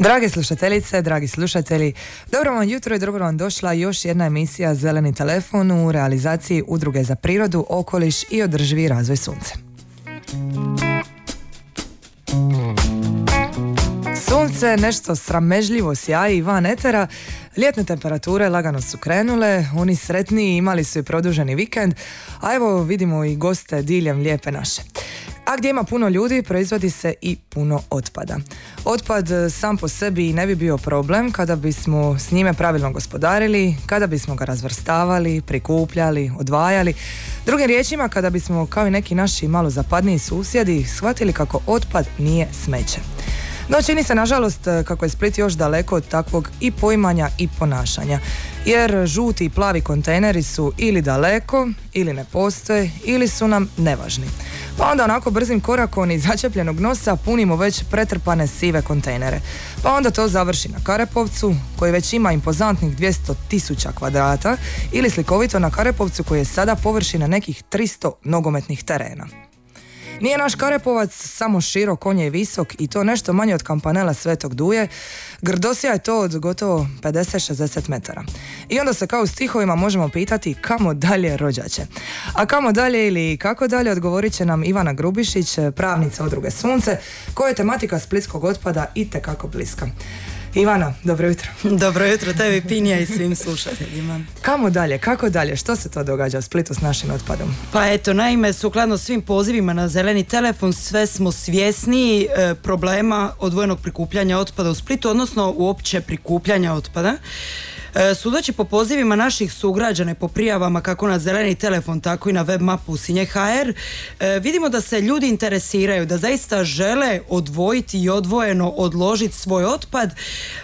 Drage slušateljice, dragi slušatelji, dobro vam jutro i dobro vam došla još jedna emisija Zeleni telefon u realizaciji Udruge za prirodu, okoliš i održivi razvoj sunce. Sunce nešto sramežljivo sjaji van etera, ljetne temperature lagano su krenule, oni sretniji imali su i produženi vikend, a evo vidimo i goste diljem lijepe naše. A gdje ima puno ljudi, proizvodi se i puno otpada. Otpad e, sam po sebi ne bi bio problem kada bismo s njime pravilno gospodarili, kada bismo ga razvrstavali, prikupljali, odvajali. Drugim riječima, kada bismo kao i neki naši malo zapadniji susjedi shvatili kako otpad nije smeće. No čini se nažalost kako je Split još daleko od takvog i poimanja i ponašanja. Jer žuti i plavi kontejneri su ili daleko, ili ne postoje, ili su nam nevažni. Pa onda onako brzim korakom iz začepljenog nosa punimo već pretrpane sive kontejnere. Pa onda to završi na Karepovcu, koji već ima impozantnih 200 tisuća kvadrata, ili slikovito na Karepovcu koji je sada površina nekih 300 nogometnih terena. Nije naš Karepovac samo širok, on je visok i to nešto manje od kampanela Svetog Duje. Grdosija je to od gotovo 50-60 metara. I onda se kao u stihovima možemo pitati kamo dalje rođače. A kamo dalje ili kako dalje odgovorit će nam Ivana Grubišić, pravnica Udruge Sunce, koja je tematika splitskog otpada i tekako bliska. Ivana, dobro jutro. Dobro jutro tebi Pinja i svim slušateljima. Kamo dalje, kako dalje, što se to događa u Splitu s našim otpadom? Pa eto, naime, sukladno svim pozivima na zeleni telefon, sve smo svjesni e, problema odvojenog prikupljanja otpada u Splitu, odnosno uopće prikupljanja otpada. E, sudeći po pozivima naših sugrađana po prijavama kako na zeleni telefon tako i na web mapu Sinje HR e, vidimo da se ljudi interesiraju da zaista žele odvojiti i odvojeno odložiti svoj otpad.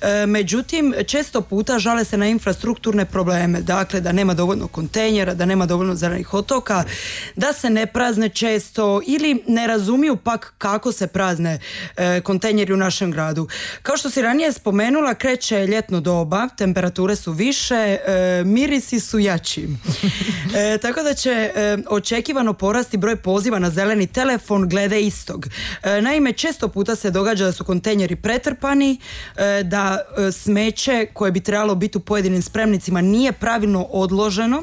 E, međutim često puta žale se na infrastrukturne probleme. Dakle da nema dovoljno kontejnera da nema dovoljno zelenih otoka da se ne prazne često ili ne razumiju pak kako se prazne kontejneri u našem gradu. Kao što si ranije spomenula kreće ljetno doba temperature su više, e, mirisi su jači. E, tako da će e, očekivano porasti broj poziva na zeleni telefon glede istog. naime, često puta se događa da su kontejneri pretrpani, da smeće koje bi trebalo biti u pojedinim spremnicima nije pravilno odloženo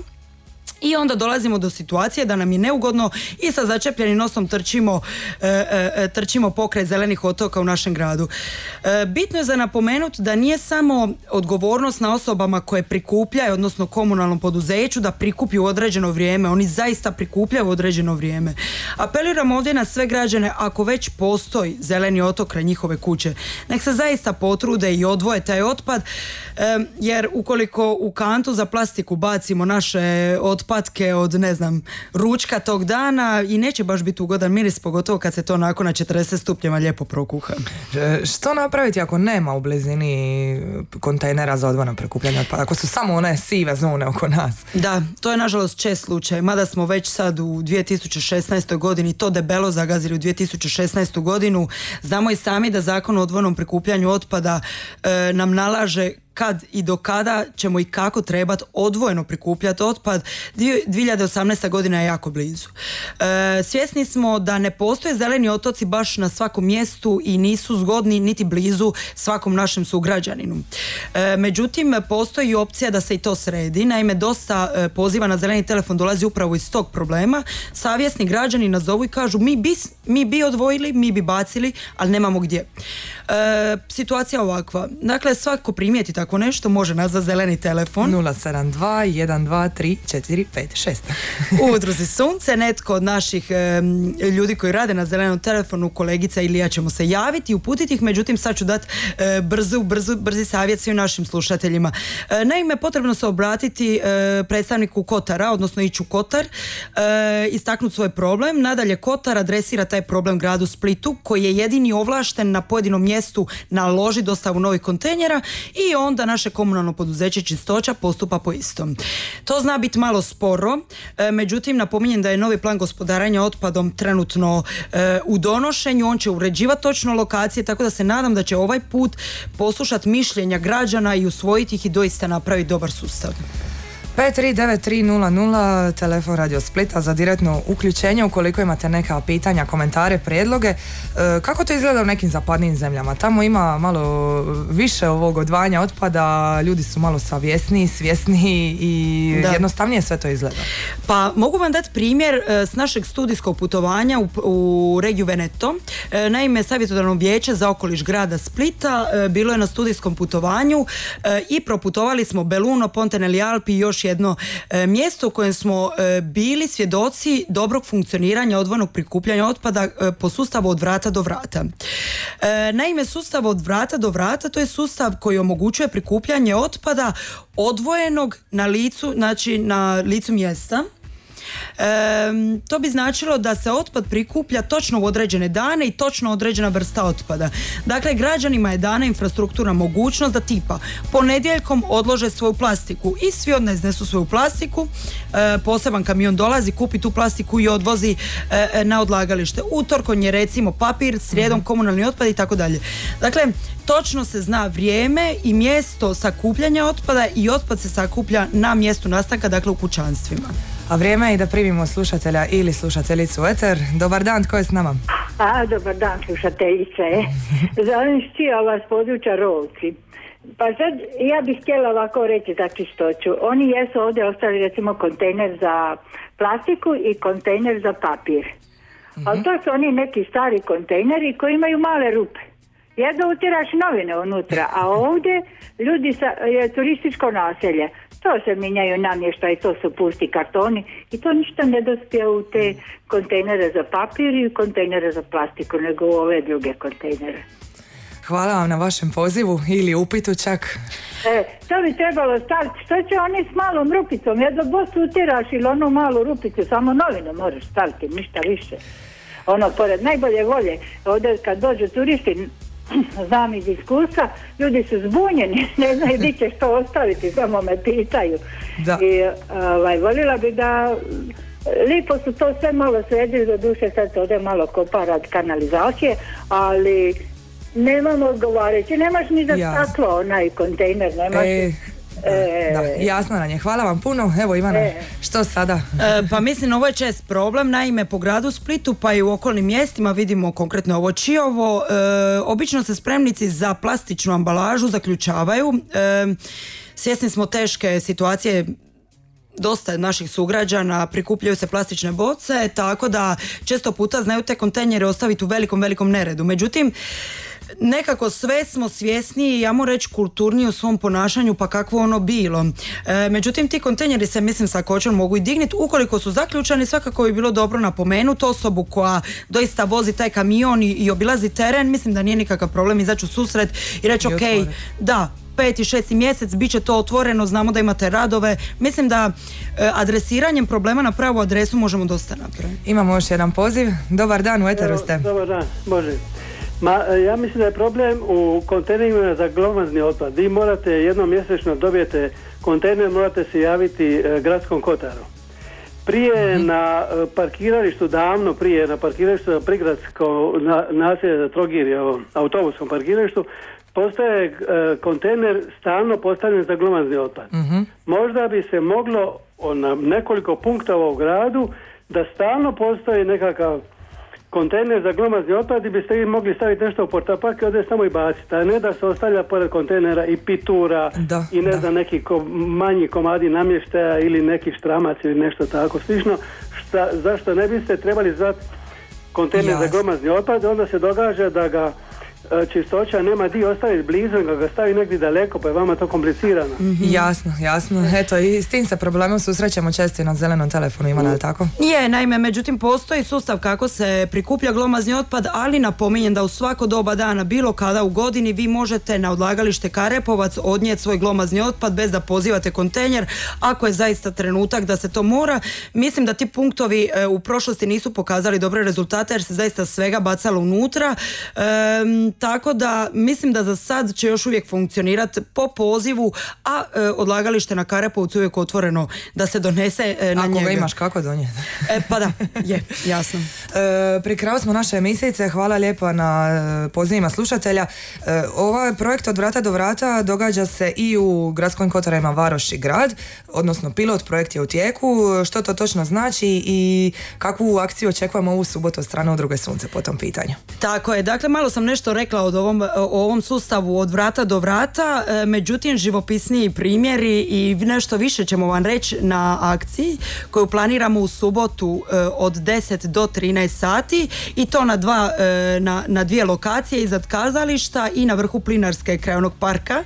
i onda dolazimo do situacije da nam je neugodno i sa začepljenim nosom trčimo, e, e, e, trčimo pokraj zelenih otoka u našem gradu. bitno je za napomenuti da nije samo odgovornost na osobama koje prikupljaju, odnosno komunalnom poduzeću da prikupi u određeno vrijeme. Oni zaista prikupljaju u određeno vrijeme. Apeliram ovdje na sve građane, ako već postoji zeleni otok kraj njihove kuće, nek se zaista potrude i odvoje taj otpad, jer ukoliko u kantu za plastiku bacimo naše otpad otpatke od ne znam ručka tog dana i neće baš biti ugodan miris pogotovo kad se to nakon na 40 stupnjeva lijepo prokuha. E, što napraviti ako nema u blizini kontejnera za odvojeno prikupljanje otpada? Ako su samo one sive zone oko nas? Da, to je nažalost čest slučaj. Mada smo već sad u 2016. godini to debelo zagazili u 2016. godinu. Znamo i sami da zakon o odvojnom prikupljanju otpada e, nam nalaže kad i do kada ćemo i kako trebati odvojeno prikupljati otpad 2018. godina je jako blizu. E, svjesni smo da ne postoje zeleni otoci baš na svakom mjestu i nisu zgodni niti blizu svakom našem sugrađaninu. E, međutim, postoji opcija da se i to sredi. Naime, dosta e, poziva na zeleni telefon dolazi upravo iz tog problema. Savjesni građani nazovu i kažu mi bi, mi bi odvojili, mi bi bacili, ali nemamo gdje. E, situacija ovakva. Dakle, svako primijeti tako nešto može nazvati zeleni telefon. 072 123 456. U udruzi Sunce, netko od naših ljudi koji rade na zelenom telefonu, kolegica ili ja ćemo se javiti i uputiti ih, međutim sad ću dati e, brzu, brzu, brzi savjet svim našim slušateljima. E, naime, potrebno se obratiti e, predstavniku Kotara, odnosno iću Kotar, istaknuti svoj problem. Nadalje, Kotar adresira taj problem gradu Splitu, koji je jedini ovlašten na pojedinom mjestu naloži dostavu novih kontejnera i onda onda naše komunalno poduzeće čistoća postupa po istom. To zna biti malo sporo, e, međutim napominjem da je novi plan gospodaranja otpadom trenutno e, u donošenju, on će uređivati točno lokacije, tako da se nadam da će ovaj put poslušati mišljenja građana i usvojiti ih i doista napraviti dobar sustav. 539300 telefon Radio Splita za direktno uključenje ukoliko imate neka pitanja, komentare, prijedloge. E, kako to izgleda u nekim zapadnim zemljama? Tamo ima malo više ovog odvajanja otpada, ljudi su malo savjesniji, svjesniji i jednostavnije sve to izgleda. Pa mogu vam dati primjer e, s našeg studijskog putovanja u, u regiju Veneto. E, naime, savjetodavno vijeće za okoliš grada Splita bilo je na studijskom putovanju i proputovali smo Beluno, Ponte Alpi i još jedno e, mjesto u kojem smo e, bili svjedoci dobrog funkcioniranja odvojenog prikupljanja otpada e, po sustavu od vrata do vrata. Naime, sustav od vrata do vrata to je sustav koji omogućuje prikupljanje otpada odvojenog na licu, znači na licu mjesta to bi značilo da se otpad prikuplja točno u određene dane i točno određena vrsta otpada. Dakle, građanima je dana infrastruktura mogućnost da tipa ponedjeljkom odlože svoju plastiku i svi odnesnesu svoju plastiku, e, poseban kamion dolazi, kupi tu plastiku i odvozi e, na odlagalište. Utorkom je recimo papir, srijedom mhm. komunalni otpad i tako dalje. Dakle, točno se zna vrijeme i mjesto sakupljanja otpada i otpad se sakuplja na mjestu nastanka, dakle u kućanstvima. A vrijeme je da primimo slušatelja ili slušateljicu Eter. Dobar dan, tko je s nama? A, dobar dan, slušateljice. Zovem štijava s područja Rovci. Pa sad, ja bih htjela ovako reći za čistoću. Oni jesu ovdje ostali recimo kontejner za plastiku i kontejner za papir. uh Ali to su oni neki stari kontejneri koji imaju male rupe. Jedno utiraš novine unutra, a ovdje ljudi sa, je turističko naselje. To se mijenjaju namještaj, to su pusti kartoni i to ništa ne dospije u te kontejnere za papir i kontejnere za plastiku, nego u ove druge kontejnere. Hvala vam na vašem pozivu ili upitu čak. E, to bi trebalo staviti. Što će oni s malom rupicom? Jedno bos utiraš ili onu malu rupicu, samo novinu možeš staviti, ništa više. Ono, pored najbolje volje, ovdje kad dođu turisti, znam iz iskustva, ljudi su zbunjeni, ne znaju gdje će što ostaviti, samo me pitaju. Da. I ovaj, volila bi da lipo su to sve malo sredili, do duše sad se ode malo kopa kanalizacije, ali nemamo odgovarajući, nemaš ni za staklo onaj kontejner, nemaš... E, E, da, jasno nam je. Hvala vam puno. Evo Ivana, e. što sada? E, pa mislim, ovo je čest problem. Naime, po gradu Splitu pa i u okolnim mjestima vidimo konkretno ovo Čiovo. E, obično se spremnici za plastičnu ambalažu zaključavaju. svjesni smo teške situacije dosta naših sugrađana prikupljaju se plastične boce, tako da često puta znaju te kontejnere ostaviti u velikom, velikom neredu. Međutim, nekako sve smo svjesni ja moram reći kulturniji u svom ponašanju pa kakvo ono bilo. E, međutim ti kontejneri se mislim sakođer mogu i digniti ukoliko su zaključani svakako bi bilo dobro napomenuti osobu koja doista vozi taj kamion i, i obilazi teren mislim da nije nikakav problem izaći u susret i reći ok, da peti, šesti mjesec bit će to otvoreno, znamo da imate radove. Mislim da e, adresiranjem problema na pravu adresu možemo dosta napraviti. Imamo još jedan poziv. Dobar dan, u Eteru ste. Dobar dan, može. Ma, e, ja mislim da je problem u kontejnerima za glomazni otpad. Vi morate jednom mjesečno dobijete kontejner, morate se javiti e, gradskom kotaru. Prije mhm. na e, parkiralištu, davno prije na parkiralištu prigradsko na, naselje za Trogirje, autobuskom parkiralištu, postoje kontejner stalno postavljen za glomazni otpad. Mhm. Možda bi se moglo na nekoliko punktova u gradu da stalno postoji nekakav kontejner za glomazni otpad i biste vi mogli staviti nešto u portapak i ovdje samo i baciti. A ne da se ostavlja pored kontejnera i pitura i ne znam neki manji komadi namještaja ili neki štramac ili nešto tako slično. Šta, zašto ne biste trebali zvati kontejner za glomazni otpad onda se događa da ga čistoća nema di ostaviti blizu, nego ga stavi negdje daleko, pa je vama to komplicirano. mm Jasno, jasno. Eto, i s tim se problemom susrećemo često i na zelenom telefonu, ima li tako? Je, naime, međutim, postoji sustav kako se prikuplja glomazni otpad, ali napominjem da u svako doba dana, bilo kada u godini, vi možete na odlagalište Karepovac odnijeti svoj glomazni otpad bez da pozivate kontejner, ako je zaista trenutak da se to mora. Mislim da ti punktovi e, u prošlosti nisu pokazali dobre rezultate jer se zaista svega bacalo unutra tako da mislim da za sad će još uvijek funkcionirati po pozivu, a e, odlagalište na Karepovcu uvijek otvoreno da se donese e, na Ako njega. ga imaš kako donijeti. E, pa da, je, jasno. E, pri kraju smo naše emisijice, hvala lijepo na e, pozivima slušatelja. E, ovaj projekt od vrata do vrata događa se i u gradskim kotarima Varoš grad, odnosno pilot projekt je u tijeku. Što to točno znači i kakvu akciju očekujemo ovu subotu od strane udruge Sunce po tom pitanju? Tako je, dakle malo sam nešto rekla od ovom, o ovom sustavu od vrata do vrata, e, međutim živopisniji primjeri i nešto više ćemo vam reći na akciji koju planiramo u subotu e, od 10 do 13 sati i to na, dva, e, na, na dvije lokacije iznad kazališta i na vrhu Plinarske krajonog parka.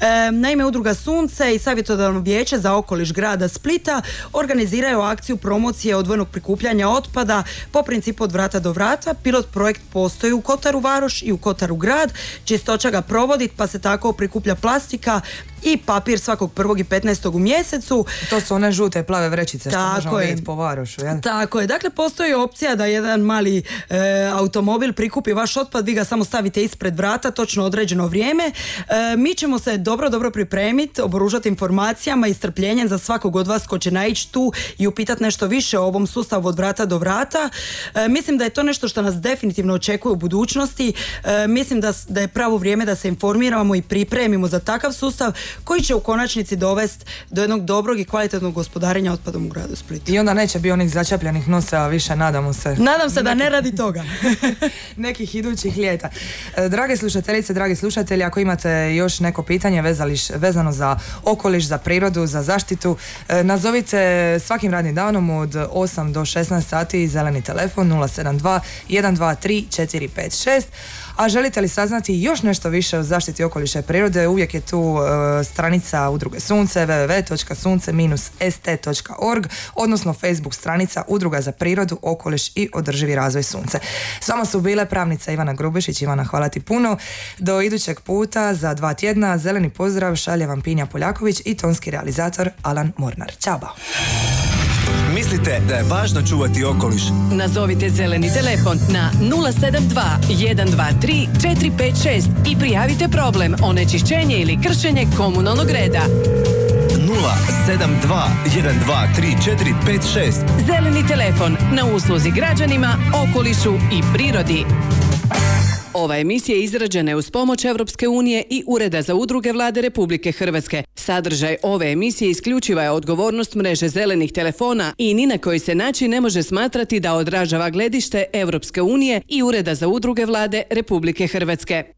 E, Naime, udruga Sunce i savjetodavno vijeće za okoliš grada Splita organiziraju akciju promocije odvojenog prikupljanja otpada po principu od vrata do vrata. Pilot projekt postoji u Kotaru Varoš i u Kotaru grad. Čistoća ga provodi pa se tako prikuplja plastika i papir svakog prvog i 15. u mjesecu. To su one žute plave vrećice što Tako možemo je. vidjeti po Varošu, jel? Tako je, dakle postoji opcija da jedan mali e, automobil prikupi vaš otpad, vi ga samo stavite ispred vrata, točno određeno vrijeme. E, mi ćemo se dobro, dobro pripremiti, oboružati informacijama i strpljenjem za svakog od vas ko će naići tu i upitati nešto više o ovom sustavu od vrata do vrata. E, mislim da je to nešto što nas definitivno očekuje u budućnosti. E, mislim da, da je pravo vrijeme da se informiramo i pripremimo za takav sustav koji će u konačnici dovesti do jednog dobrog i kvalitetnog gospodarenja otpadom u gradu Splitu. I onda neće biti onih začepljenih nosa, više nadamo se. Nadam se da ne radi toga. nekih idućih ljeta. E, Drage slušateljice, dragi slušatelji, ako imate još neko pitanje vezališ, vezano za okoliš, za prirodu, za zaštitu, e, nazovite svakim radnim danom od 8 do 16 sati zeleni telefon 072 123 456. A želite li saznati još nešto više o zaštiti okoliša i prirode, uvijek je tu e, stranica Udruge Sunce www.sunce-st.org odnosno Facebook stranica Udruga za prirodu, okoliš i održivi razvoj Sunce. S vama su bile pravnica Ivana Grubišić. Ivana, hvala ti puno. Do idućeg puta za dva tjedna zeleni pozdrav šalje vam Pinja Poljaković i tonski realizator Alan Mornar. Ćao! bao. Mislite da je važno čuvati okoliš? Nazovite zeleni telefon na 072 123 456 i prijavite problem onečišćenje ili kršenje komunalnog reda. 072 123 456 Zeleni telefon na usluzi građanima, okolišu i prirodi. Ova emisija izrađena je uz pomoć Europske unije i Ureda za udruge vlade Republike Hrvatske. Sadržaj ove emisije isključiva je odgovornost mreže zelenih telefona i ni na koji se način ne može smatrati da odražava gledište Europske unije i Ureda za udruge vlade Republike Hrvatske.